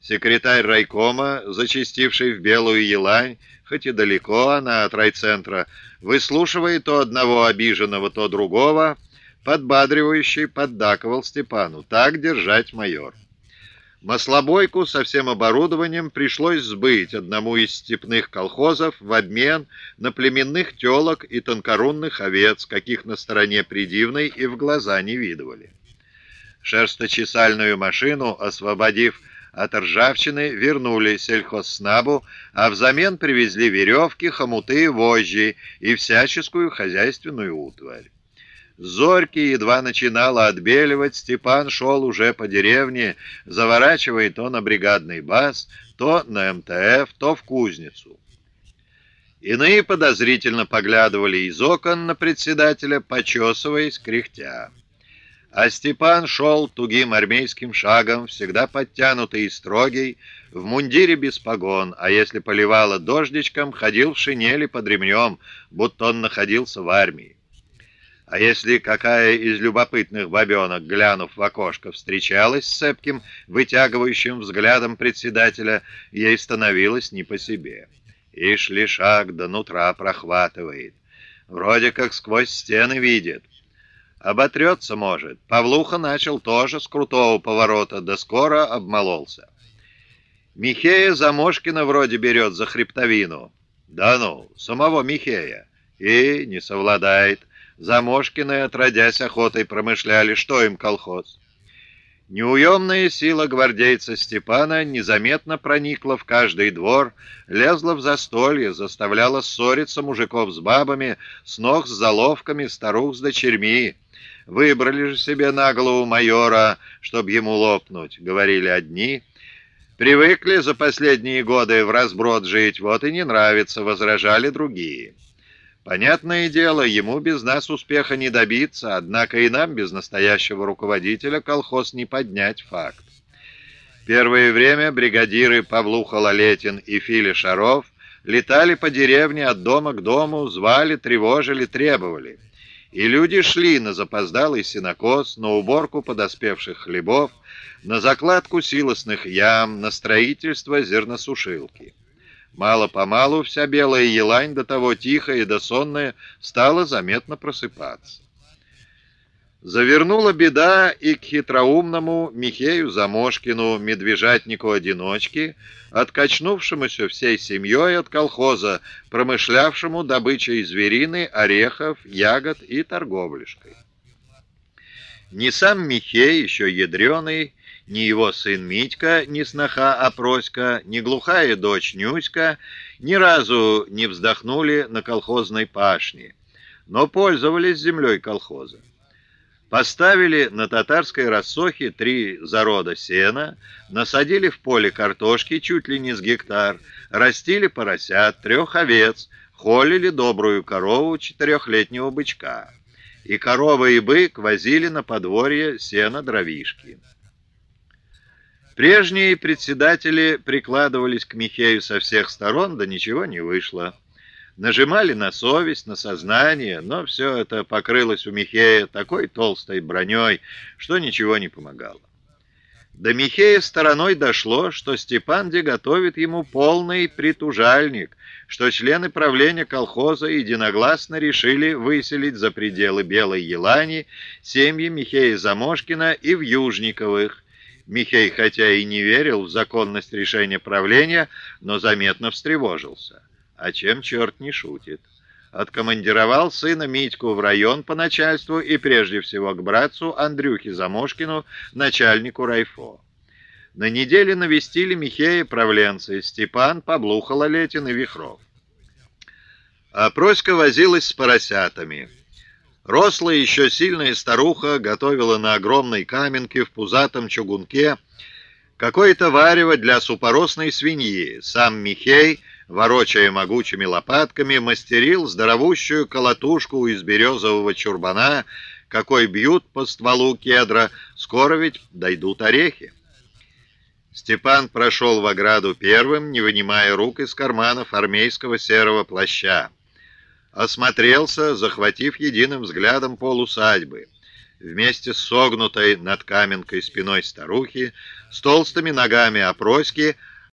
Секретарь райкома, зачастивший в Белую Елань, хоть и далеко она от райцентра, выслушивая то одного обиженного, то другого, подбадривающий поддакивал Степану. «Так держать, майор». Маслобойку со всем оборудованием пришлось сбыть одному из степных колхозов в обмен на племенных телок и тонкорунных овец, каких на стороне придивной и в глаза не видывали. Шерсточесальную машину, освободив от ржавчины, вернули сельхозснабу, а взамен привезли веревки, хомуты, вожжи и всяческую хозяйственную утварь. Зорьки едва начинала отбеливать, Степан шел уже по деревне, заворачивая то на бригадный бас, то на МТФ, то в кузницу. Иные подозрительно поглядывали из окон на председателя, почесываясь, кряхтя. А Степан шел тугим армейским шагом, всегда подтянутый и строгий, в мундире без погон, а если поливало дождичком, ходил в шинели под ремнем, будто он находился в армии. А если какая из любопытных бабенок, глянув в окошко, встречалась с цепким, вытягивающим взглядом председателя, ей становилось не по себе. И шли шаг до нутра прохватывает. Вроде как сквозь стены видит. Оботрется, может. Павлуха начал тоже с крутого поворота, да скоро обмололся. Михея Замошкина вроде берет за хребтовину. Да ну, самого Михея. И не совладает. Замошкины, отродясь охотой, промышляли, что им колхоз. Неуемная сила гвардейца Степана незаметно проникла в каждый двор, лезла в застолье, заставляла ссориться мужиков с бабами, с ног с заловками, старух с дочерьми. «Выбрали же себе на голову майора, чтобы ему лопнуть», — говорили одни. «Привыкли за последние годы в разброд жить, вот и не нравится», — возражали другие. Понятное дело, ему без нас успеха не добиться, однако и нам без настоящего руководителя колхоз не поднять факт. Первое время бригадиры Павлуха Лалетин и Филя Шаров летали по деревне от дома к дому, звали, тревожили, требовали. И люди шли на запоздалый сенокос, на уборку подоспевших хлебов, на закладку силосных ям, на строительство зерносушилки. Мало-помалу вся белая елань, до того тихая и досонная, стала заметно просыпаться. Завернула беда и к хитроумному Михею Замошкину, медвежатнику-одиночке, откачнувшемуся всей семьей от колхоза, промышлявшему добычей зверины, орехов, ягод и торговляшкой. Не сам Михей, еще ядреный, ни его сын Митька, ни сноха Опроська, ни глухая дочь Нюська ни разу не вздохнули на колхозной пашне, но пользовались землей колхоза. Поставили на татарской рассохе три зарода сена, насадили в поле картошки чуть ли не с гектар, растили поросят, трех овец, холили добрую корову четырехлетнего бычка. И корова и бык возили на подворье сено дровишки. Прежние председатели прикладывались к Михею со всех сторон, да ничего не вышло. Нажимали на совесть, на сознание, но все это покрылось у Михея такой толстой броней, что ничего не помогало. До Михея стороной дошло, что Степанди готовит ему полный притужальник, что члены правления колхоза единогласно решили выселить за пределы Белой Елани семьи Михея Замошкина и Вьюжниковых, Михей, хотя и не верил в законность решения правления, но заметно встревожился. А чем черт не шутит? Откомандировал сына Митьку в район по начальству и прежде всего к братцу Андрюхе Замошкину, начальнику райфо. На неделе навестили Михея правленцы Степан, Павлуха Лалетин и Вихров. А Проська возилась с поросятами. Рослая еще сильная старуха готовила на огромной каменке в пузатом чугунке какое-то варево для супоросной свиньи. Сам Михей, ворочая могучими лопатками, мастерил здоровущую колотушку из березового чурбана, какой бьют по стволу кедра, скоро ведь дойдут орехи. Степан прошел в ограду первым, не вынимая рук из карманов армейского серого плаща осмотрелся, захватив единым взглядом полусадьбы. вместе с согнутой над каменкой спиной старухи, с толстыми ногами опроськи,